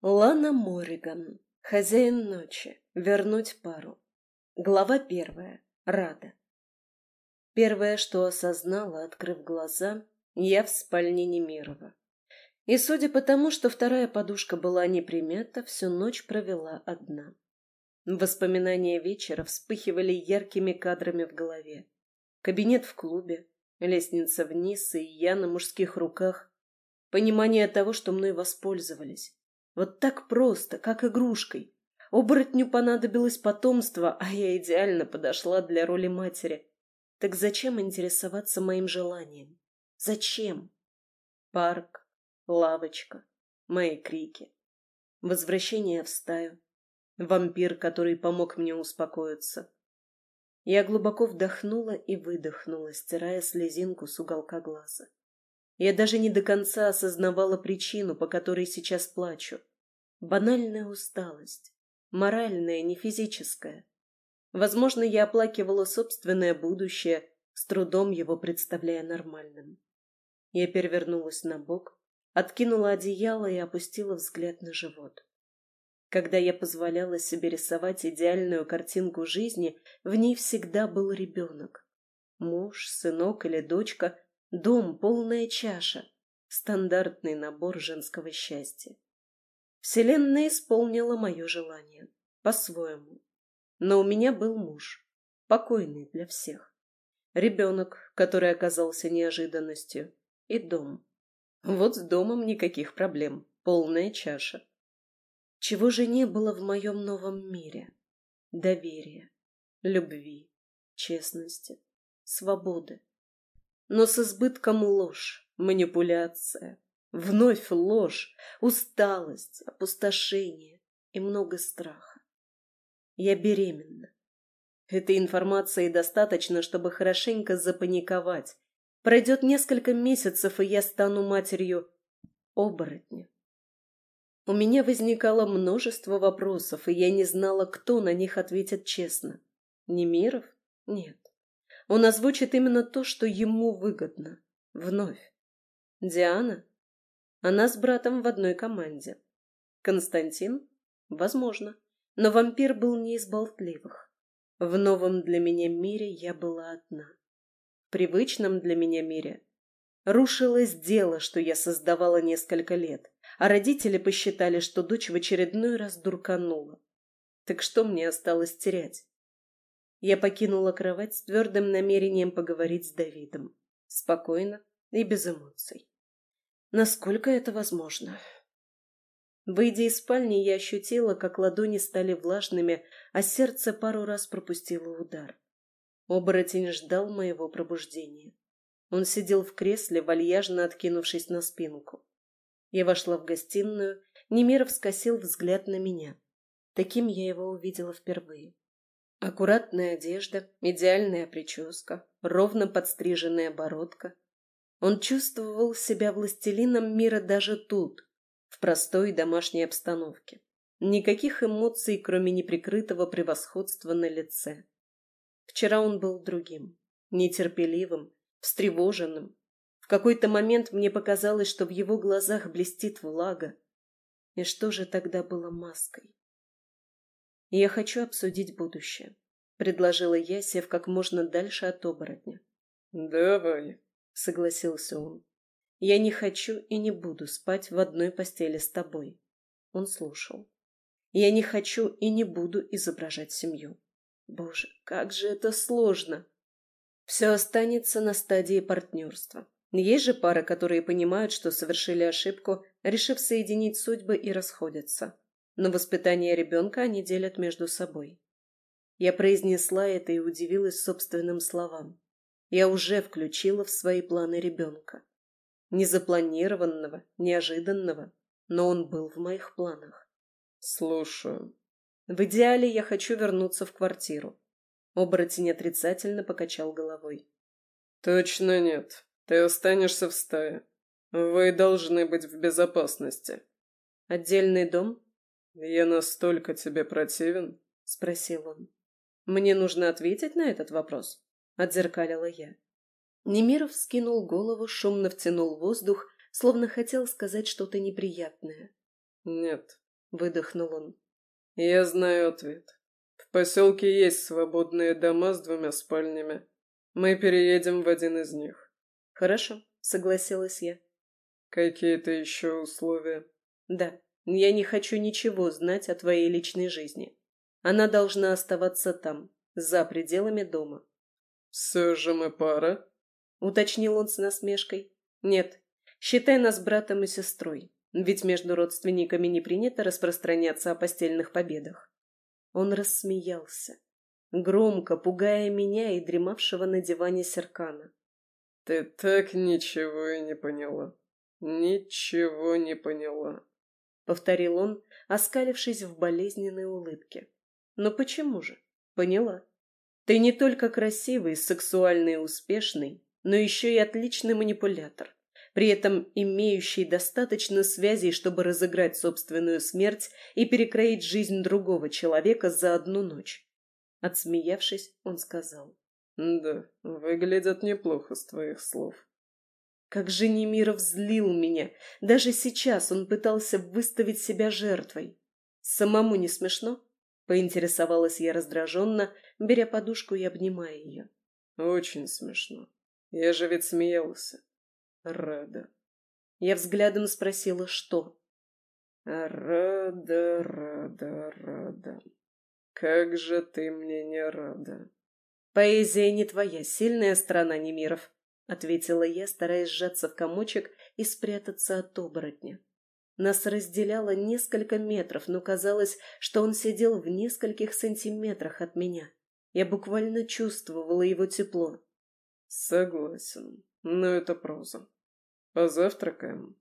Лана Мориган. Хозяин ночи. Вернуть пару. Глава первая. Рада. Первое, что осознала, открыв глаза, я в спальне Немирова. И судя по тому, что вторая подушка была непримета, всю ночь провела одна. Воспоминания вечера вспыхивали яркими кадрами в голове. Кабинет в клубе, лестница вниз и я на мужских руках. Понимание того, что мной воспользовались вот так просто, как игрушкой. Оборотню понадобилось потомство, а я идеально подошла для роли матери. Так зачем интересоваться моим желанием? Зачем? Парк, лавочка, мои крики. Возвращение в стаю. Вампир, который помог мне успокоиться. Я глубоко вдохнула и выдохнула, стирая слезинку с уголка глаза. Я даже не до конца осознавала причину, по которой сейчас плачу. Банальная усталость. Моральная, не физическая. Возможно, я оплакивала собственное будущее, с трудом его представляя нормальным. Я перевернулась на бок, откинула одеяло и опустила взгляд на живот. Когда я позволяла себе рисовать идеальную картинку жизни, в ней всегда был ребенок. Муж, сынок или дочка, дом, полная чаша. Стандартный набор женского счастья. Вселенная исполнила мое желание. По-своему. Но у меня был муж. Покойный для всех. Ребенок, который оказался неожиданностью. И дом. Вот с домом никаких проблем. Полная чаша. Чего же не было в моем новом мире? Доверия, любви, честности, свободы. Но с избытком ложь, манипуляция, Вновь ложь, усталость, опустошение и много страха. Я беременна. Этой информации достаточно, чтобы хорошенько запаниковать. Пройдет несколько месяцев, и я стану матерью оборотня. У меня возникало множество вопросов, и я не знала, кто на них ответит честно. Немиров? Нет. Он озвучит именно то, что ему выгодно. Вновь. Диана? Она с братом в одной команде. Константин? Возможно. Но вампир был не из болтливых. В новом для меня мире я была одна. В привычном для меня мире рушилось дело, что я создавала несколько лет, а родители посчитали, что дочь в очередной раз дурканула. Так что мне осталось терять? Я покинула кровать с твердым намерением поговорить с Давидом. Спокойно и без эмоций. Насколько это возможно? Выйдя из спальни, я ощутила, как ладони стали влажными, а сердце пару раз пропустило удар. Оборотень ждал моего пробуждения. Он сидел в кресле, вальяжно откинувшись на спинку. Я вошла в гостиную, Немиров скосил взгляд на меня. Таким я его увидела впервые. Аккуратная одежда, идеальная прическа, ровно подстриженная бородка, он чувствовал себя властелином мира даже тут, в простой домашней обстановке. Никаких эмоций, кроме неприкрытого превосходства на лице. Вчера он был другим, нетерпеливым, встревоженным. В какой-то момент мне показалось, что в его глазах блестит влага. И что же тогда было маской? «Я хочу обсудить будущее», — предложила я, сев как можно дальше от оборотня. «Давай», — согласился он. «Я не хочу и не буду спать в одной постели с тобой». Он слушал. «Я не хочу и не буду изображать семью». Боже, как же это сложно! Все останется на стадии партнерства. Есть же пары, которые понимают, что совершили ошибку, решив соединить судьбы и расходятся. Но воспитание ребенка они делят между собой. Я произнесла это и удивилась собственным словам я уже включила в свои планы ребенка. Незапланированного, неожиданного, но он был в моих планах. Слушаю. В идеале я хочу вернуться в квартиру. Оборотень отрицательно покачал головой. Точно нет. Ты останешься в стае. Вы должны быть в безопасности. Отдельный дом? Я настолько тебе противен? Спросил он. Мне нужно ответить на этот вопрос отзеркалила я. Немиров скинул голову, шумно втянул воздух, словно хотел сказать что-то неприятное. «Нет, — выдохнул он. «Я знаю ответ. В поселке есть свободные дома с двумя спальнями. Мы переедем в один из них». «Хорошо», — согласилась я. «Какие-то еще условия?» «Да, я не хочу ничего знать о твоей личной жизни. Она должна оставаться там, за пределами дома». «Все же мы пара?» — уточнил он с насмешкой. «Нет, считай нас братом и сестрой, ведь между родственниками не принято распространяться о постельных победах». Он рассмеялся, громко пугая меня и дремавшего на диване Серкана. «Ты так ничего и не поняла. Ничего не поняла», — повторил он, оскалившись в болезненной улыбке. «Но почему же? Поняла. Ты не только красивый, сексуальный и успешный, но еще и отличный манипулятор, при этом имеющий достаточно связей, чтобы разыграть собственную смерть и перекроить жизнь другого человека за одну ночь. Отсмеявшись, он сказал. «Да, выглядят неплохо с твоих слов». Как же Немиров злил меня. Даже сейчас он пытался выставить себя жертвой. Самому не смешно? Поинтересовалась я раздраженно, беря подушку и обнимая ее. Очень смешно. Я же ведь смеялся. Рада. Я взглядом спросила, что. Рада, рада, рада. Как же ты мне не рада. Поэзия не твоя сильная сторона, Немиров, ответила я, стараясь сжаться в комочек и спрятаться от оборотня. Нас разделяло несколько метров, но казалось, что он сидел в нескольких сантиметрах от меня. Я буквально чувствовала его тепло. Согласен, но это проза. Позавтракаем?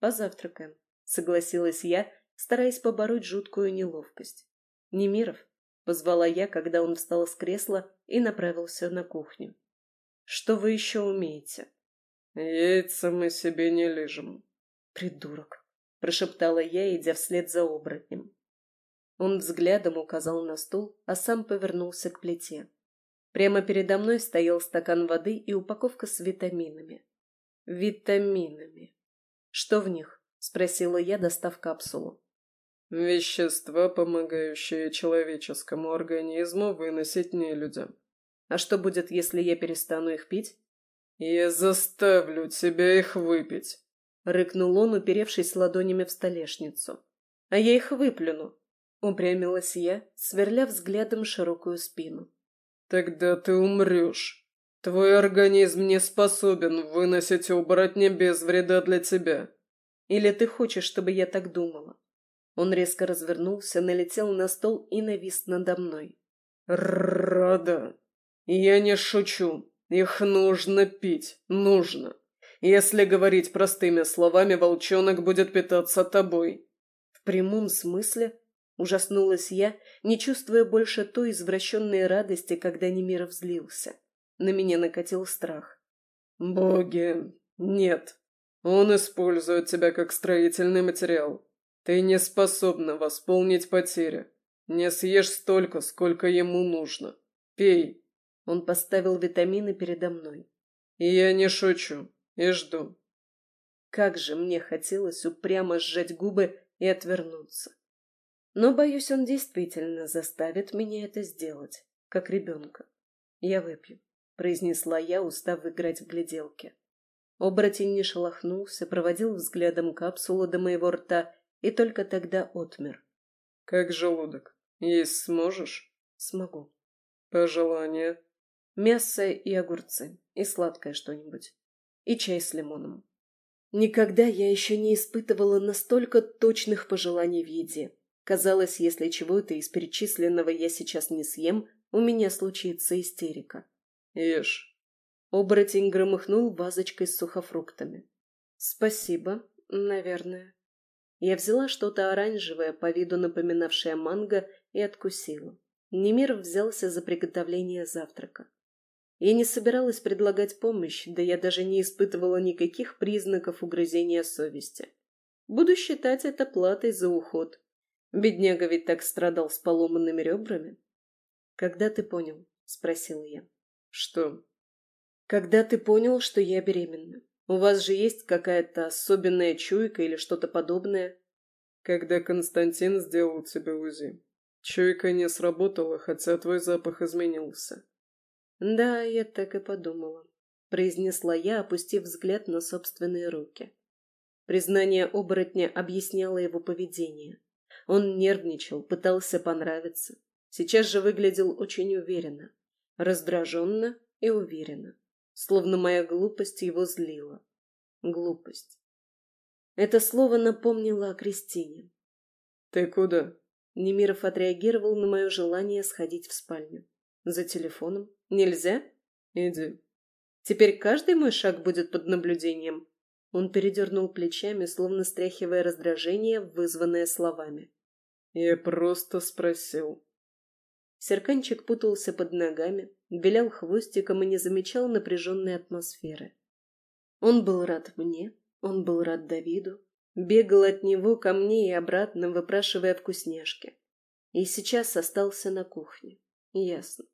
Позавтракаем, согласилась я, стараясь побороть жуткую неловкость. Немиров, позвала я, когда он встал с кресла и направился на кухню. Что вы еще умеете? Яйца мы себе не лежим. Придурок, прошептала я, идя вслед за оборотнем. Он взглядом указал на стул, а сам повернулся к плите. Прямо передо мной стоял стакан воды и упаковка с витаминами. Витаминами. Что в них? Спросила я, достав капсулу. Вещества, помогающие человеческому организму выносить нелюдям. А что будет, если я перестану их пить? Я заставлю тебя их выпить. Рыкнул он, уперевшись ладонями в столешницу. А я их выплюну. Упрямилась я, сверля взглядом широкую спину. Тогда ты умрешь. Твой организм не способен выносить оборотня без вреда для тебя. Или ты хочешь, чтобы я так думала? Он резко развернулся, налетел на стол и навис надо мной. Рада. Я не шучу. Их нужно пить. Нужно. Если говорить простыми словами, волчонок будет питаться тобой. В прямом смысле Ужаснулась я, не чувствуя больше той извращенной радости, когда Немиров злился. На меня накатил страх. «Боги, нет. Он использует тебя как строительный материал. Ты не способна восполнить потери. Не съешь столько, сколько ему нужно. Пей». Он поставил витамины передо мной. «Я не шучу. И жду». Как же мне хотелось упрямо сжать губы и отвернуться. Но, боюсь, он действительно заставит меня это сделать, как ребенка. Я выпью, произнесла я, устав играть в гляделки. Оборотень не шелохнулся, проводил взглядом капсулу до моего рта и только тогда отмер. «Как желудок? Есть сможешь?» «Смогу». «Пожелание?» «Мясо и огурцы, и сладкое что-нибудь. И чай с лимоном». Никогда я еще не испытывала настолько точных пожеланий в еде. Казалось, если чего-то из перечисленного я сейчас не съем, у меня случится истерика. «Ешь». Оборотень громыхнул вазочкой с сухофруктами. «Спасибо, наверное». Я взяла что-то оранжевое, по виду напоминавшее манго, и откусила. Немир взялся за приготовление завтрака. Я не собиралась предлагать помощь, да я даже не испытывала никаких признаков угрызения совести. Буду считать это платой за уход, Бедняга ведь так страдал с поломанными ребрами. «Когда ты понял?» — спросила я. «Что?» «Когда ты понял, что я беременна? У вас же есть какая-то особенная чуйка или что-то подобное?» когда Константин сделал тебе УЗИ. Чуйка не сработала, хотя твой запах изменился. Да, я так и подумала, произнесла я, опустив взгляд на собственные руки. Признание оборотня объясняло его поведение. Он нервничал, пытался понравиться. Сейчас же выглядел очень уверенно, раздраженно и уверенно, словно моя глупость его злила. Глупость. Это слово напомнило о Кристине. «Ты куда?» Немиров отреагировал на мое желание сходить в спальню. «За телефоном? Нельзя?» «Иди». «Теперь каждый мой шаг будет под наблюдением?» Он передернул плечами, словно стряхивая раздражение, вызванное словами. «Я просто спросил». Серканчик путался под ногами, вилял хвостиком и не замечал напряженной атмосферы. Он был рад мне, он был рад Давиду, бегал от него ко мне и обратно, выпрашивая вкусняшки. И сейчас остался на кухне. Ясно.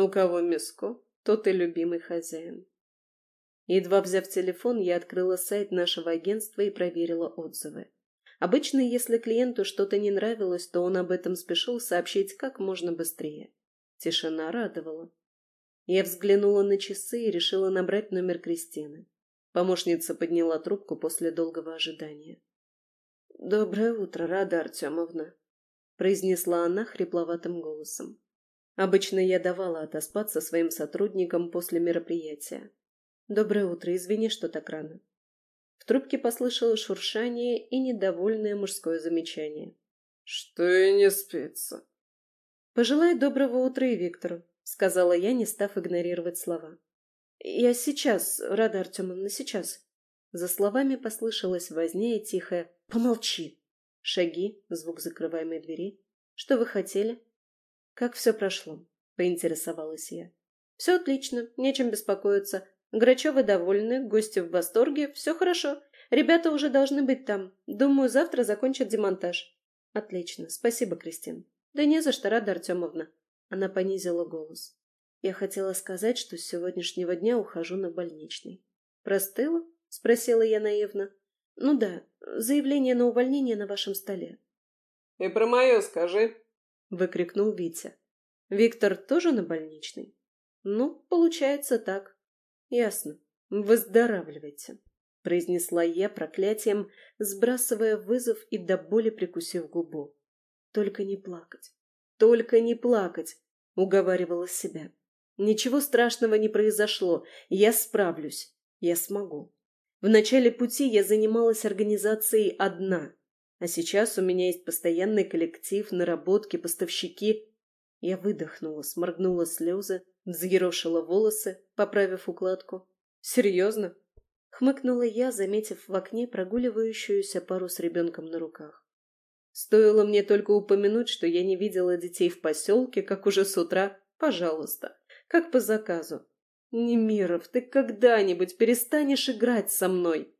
У кого миско, тот и любимый хозяин. Едва взяв телефон, я открыла сайт нашего агентства и проверила отзывы. Обычно, если клиенту что-то не нравилось, то он об этом спешил сообщить как можно быстрее. Тишина радовала. Я взглянула на часы и решила набрать номер Кристины. Помощница подняла трубку после долгого ожидания. «Доброе утро, Рада Артемовна», — произнесла она хрипловатым голосом. Обычно я давала отоспаться своим сотрудникам после мероприятия. «Доброе утро, извини, что так рано». В трубке послышалось шуршание и недовольное мужское замечание. «Что и не спится?» «Пожелай доброго утра и Виктору», — сказала я, не став игнорировать слова. «Я сейчас, Рада Артемовна, сейчас». За словами послышалось возня и тихое «Помолчи!» Шаги, звук закрываемой двери. «Что вы хотели?» «Как все прошло?» — поинтересовалась я. «Все отлично, нечем беспокоиться. Грачевы довольны, гости в восторге, все хорошо. Ребята уже должны быть там. Думаю, завтра закончат демонтаж. Отлично, спасибо, Кристин. Да не за что, Рада Артемовна. Она понизила голос. Я хотела сказать, что с сегодняшнего дня ухожу на больничный. Простыла? Спросила я наивно. Ну да, заявление на увольнение на вашем столе. И про мое скажи. Выкрикнул Витя. Виктор тоже на больничный? Ну, получается так. «Ясно. Выздоравливайте», — произнесла я проклятием, сбрасывая вызов и до боли прикусив губу. «Только не плакать. Только не плакать», — уговаривала себя. «Ничего страшного не произошло. Я справлюсь. Я смогу. В начале пути я занималась организацией одна, а сейчас у меня есть постоянный коллектив, наработки, поставщики. Я выдохнула, сморгнула слезы, взъерошила волосы, поправив укладку. «Серьезно?» — хмыкнула я, заметив в окне прогуливающуюся пару с ребенком на руках. Стоило мне только упомянуть, что я не видела детей в поселке, как уже с утра. Пожалуйста, как по заказу. Немиров, ты когда-нибудь перестанешь играть со мной?